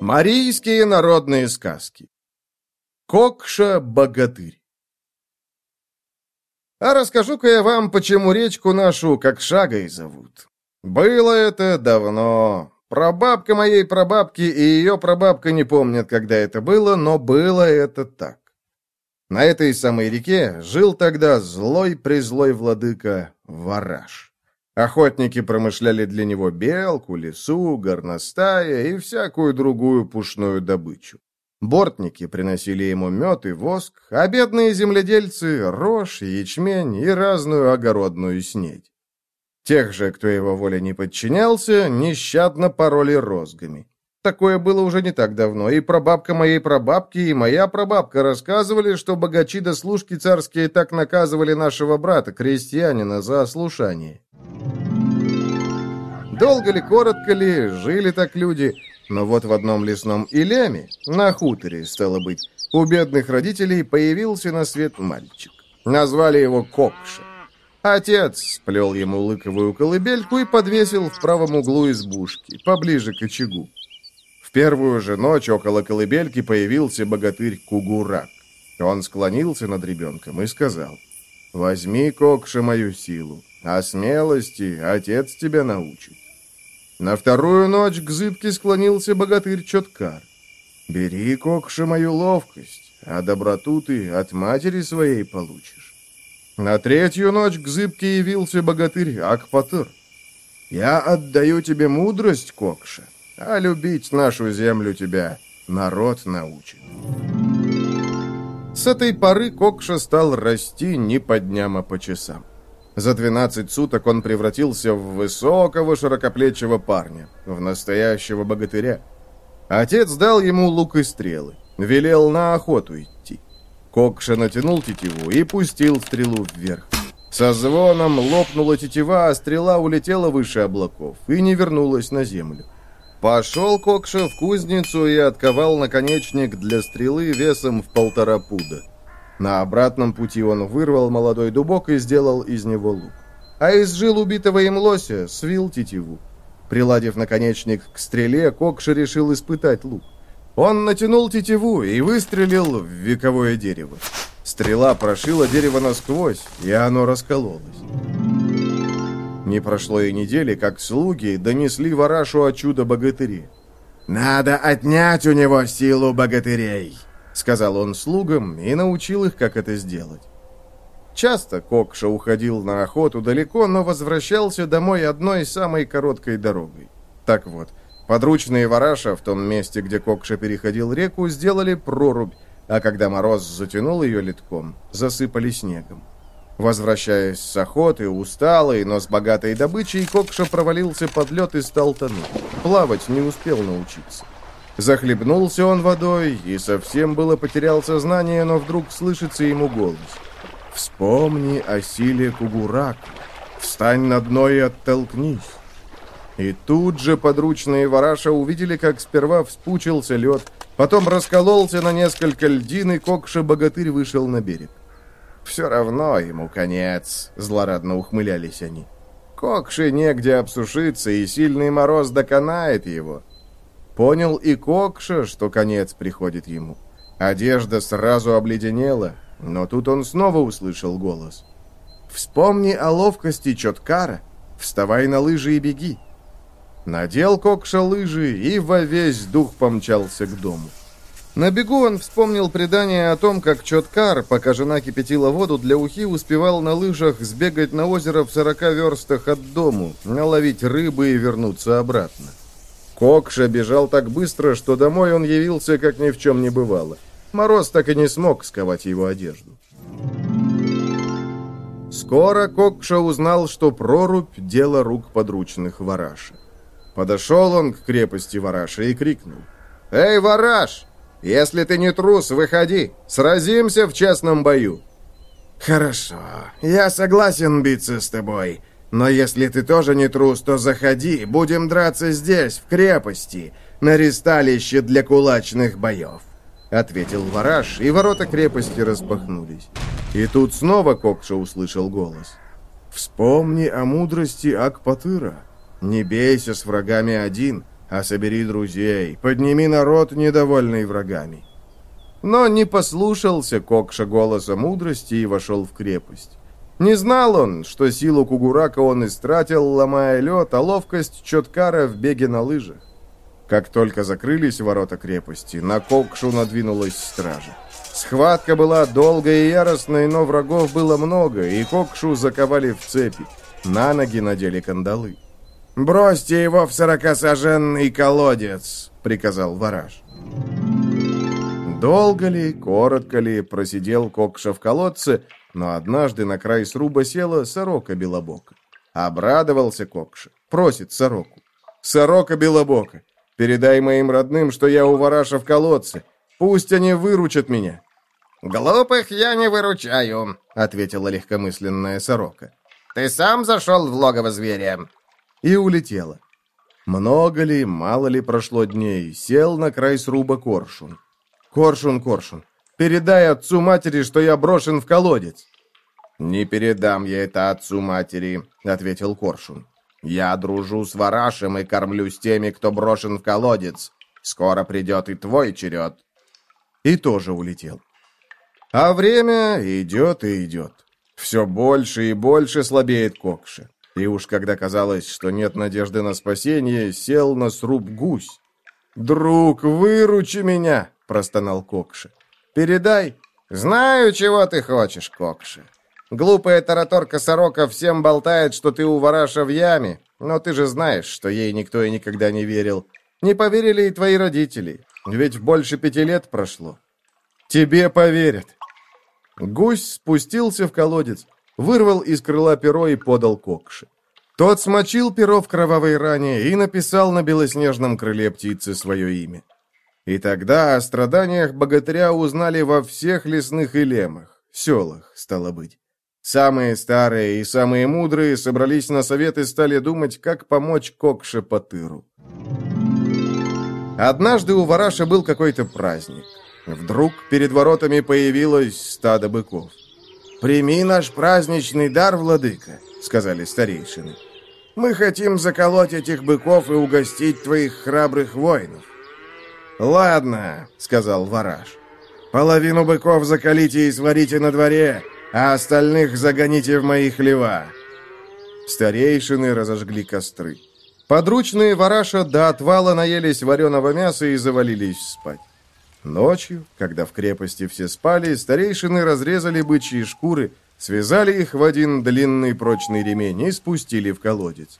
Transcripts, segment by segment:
Марийские народные сказки Кокша-богатырь А расскажу-ка я вам, почему речку нашу как Шагой зовут. Было это давно. Прабабка моей прабабки и ее прабабка не помнят, когда это было, но было это так. На этой самой реке жил тогда злой-призлой владыка Вараж. Охотники промышляли для него белку, лису, горностая и всякую другую пушную добычу. Бортники приносили ему мед и воск, а бедные земледельцы — рожь, ячмень и разную огородную снедь. Тех же, кто его воле не подчинялся, нещадно пороли розгами. Такое было уже не так давно, и прабабка моей прабабки, и моя прабабка рассказывали, что богачи да служки царские так наказывали нашего брата, крестьянина, за ослушание. Долго ли, коротко ли, жили так люди, но вот в одном лесном Илеме, на хуторе, стало быть, у бедных родителей появился на свет мальчик. Назвали его Кокша. Отец сплел ему лыковую колыбельку и подвесил в правом углу избушки, поближе к очагу. В первую же ночь около колыбельки появился богатырь Кугурак. Он склонился над ребенком и сказал, «Возьми, Кокша, мою силу, а смелости отец тебя научит». На вторую ночь к зыбке склонился богатырь Чоткар. «Бери, Кокша, мою ловкость, а доброту ты от матери своей получишь». На третью ночь к зыбке явился богатырь Акпатыр. «Я отдаю тебе мудрость, Кокша, а любить нашу землю тебя народ научит. С этой поры Кокша стал расти не по дням, а по часам. За 12 суток он превратился в высокого широкоплечего парня, в настоящего богатыря. Отец дал ему лук и стрелы, велел на охоту идти. Кокша натянул тетиву и пустил стрелу вверх. Со звоном лопнула тетива, а стрела улетела выше облаков и не вернулась на землю. Пошел Кокша в кузницу и отковал наконечник для стрелы весом в полтора пуда. На обратном пути он вырвал молодой дубок и сделал из него лук. А из жил убитого им лося свил тетиву. Приладив наконечник к стреле, Кокша решил испытать лук. Он натянул тетиву и выстрелил в вековое дерево. Стрела прошила дерево насквозь, и оно раскололось. Не прошло и недели, как слуги донесли Варашу о чудо-богатыре. «Надо отнять у него силу богатырей», — сказал он слугам и научил их, как это сделать. Часто Кокша уходил на охоту далеко, но возвращался домой одной самой короткой дорогой. Так вот, подручные Вараша в том месте, где Кокша переходил реку, сделали прорубь, а когда мороз затянул ее литком, засыпали снегом. Возвращаясь с охоты, усталый, но с богатой добычей, Кокша провалился под лед и стал тонуть. Плавать не успел научиться. Захлебнулся он водой и совсем было потерял сознание, но вдруг слышится ему голос. «Вспомни о силе Кугурака, встань на дно и оттолкнись». И тут же подручные вараша увидели, как сперва вспучился лед, потом раскололся на несколько льдин, и Кокша-богатырь вышел на берег. «Все равно ему конец», — злорадно ухмылялись они. «Кокши негде обсушиться, и сильный мороз доконает его». Понял и Кокша, что конец приходит ему. Одежда сразу обледенела, но тут он снова услышал голос. «Вспомни о ловкости Чоткара, вставай на лыжи и беги». Надел Кокша лыжи и во весь дух помчался к дому. На бегу он вспомнил предание о том, как Чоткар, пока жена кипятила воду для ухи, успевал на лыжах сбегать на озеро в сорока верстах от дому, наловить рыбы и вернуться обратно. Кокша бежал так быстро, что домой он явился, как ни в чем не бывало. Мороз так и не смог сковать его одежду. Скоро Кокша узнал, что прорубь – дело рук подручных Вараша. Подошел он к крепости Вараша и крикнул. «Эй, Вараш, если ты не трус, выходи. Сразимся в честном бою». «Хорошо. Я согласен биться с тобой. Но если ты тоже не трус, то заходи. Будем драться здесь, в крепости, на ристалище для кулачных боев», — ответил Вараж, и ворота крепости распахнулись. И тут снова Кокша услышал голос. «Вспомни о мудрости Акпатыра. Не бейся с врагами один, а собери друзей, подними народ, недовольный врагами. Но не послушался Кокша голоса мудрости и вошел в крепость. Не знал он, что силу Кугурака он истратил, ломая лед, а ловкость Чоткара в беге на лыжах. Как только закрылись ворота крепости, на Кокшу надвинулась стража. Схватка была долгой и яростной, но врагов было много, и Кокшу заковали в цепи. На ноги надели кандалы. «Бросьте его в сорокосаженный колодец!» — приказал Вараж. Долго ли, коротко ли просидел Кокша в колодце, но однажды на край сруба села сорока белобока. Обрадовался Кокша, просит сороку. «Сорока белобока, передай моим родным, что я у Вараша в колодце. Пусть они выручат меня». «Глупых я не выручаю», — ответила легкомысленная сорока. «Ты сам зашел в логово зверя?» И улетела. Много ли, мало ли прошло дней, сел на край сруба коршун. «Коршун, коршун, передай отцу матери, что я брошен в колодец». «Не передам я это отцу матери», — ответил коршун. «Я дружу с Варашем и кормлюсь теми, кто брошен в колодец. Скоро придет и твой черед». И тоже улетел. А время идет и идет. Все больше и больше слабеет Кокша. И уж когда казалось, что нет надежды на спасение, сел на сруб гусь. «Друг, выручи меня!» — простонал Кокша. «Передай!» «Знаю, чего ты хочешь, Кокша. Глупая тараторка-сорока всем болтает, что ты у вараша в яме, но ты же знаешь, что ей никто и никогда не верил. Не поверили и твои родители, ведь больше пяти лет прошло. Тебе поверят. Гусь спустился в колодец, вырвал из крыла перо и подал Кокше. Тот смочил перо в кровавой ране и написал на белоснежном крыле птицы свое имя. И тогда о страданиях богатыря узнали во всех лесных илемах, селах, стало быть. Самые старые и самые мудрые собрались на совет и стали думать, как помочь Кокше по тыру. Однажды у Вараша был какой-то праздник. Вдруг перед воротами появилось стадо быков. «Прими наш праздничный дар, владыка», — сказали старейшины. «Мы хотим заколоть этих быков и угостить твоих храбрых воинов». «Ладно», — сказал Вараж. «Половину быков закалите и сварите на дворе, а остальных загоните в мои хлева». Старейшины разожгли костры. Подручные Вараша до отвала наелись вареного мяса и завалились спать. Ночью, когда в крепости все спали, старейшины разрезали бычьи шкуры, связали их в один длинный прочный ремень и спустили в колодец.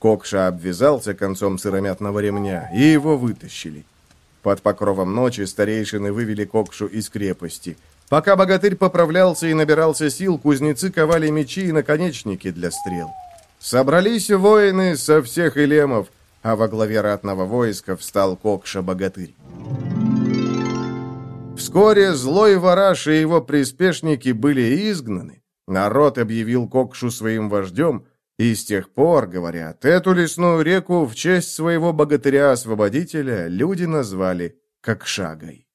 Кокша обвязался концом сыромятного ремня, и его вытащили. Под покровом ночи старейшины вывели Кокшу из крепости. Пока богатырь поправлялся и набирался сил, кузнецы ковали мечи и наконечники для стрел. Собрались воины со всех илемов, а во главе ратного войска встал Кокша-богатырь. Вскоре злой вораш и его приспешники были изгнаны. Народ объявил Кокшу своим вождем, и с тех пор, говорят, эту лесную реку в честь своего богатыря-освободителя люди назвали Кокшагой.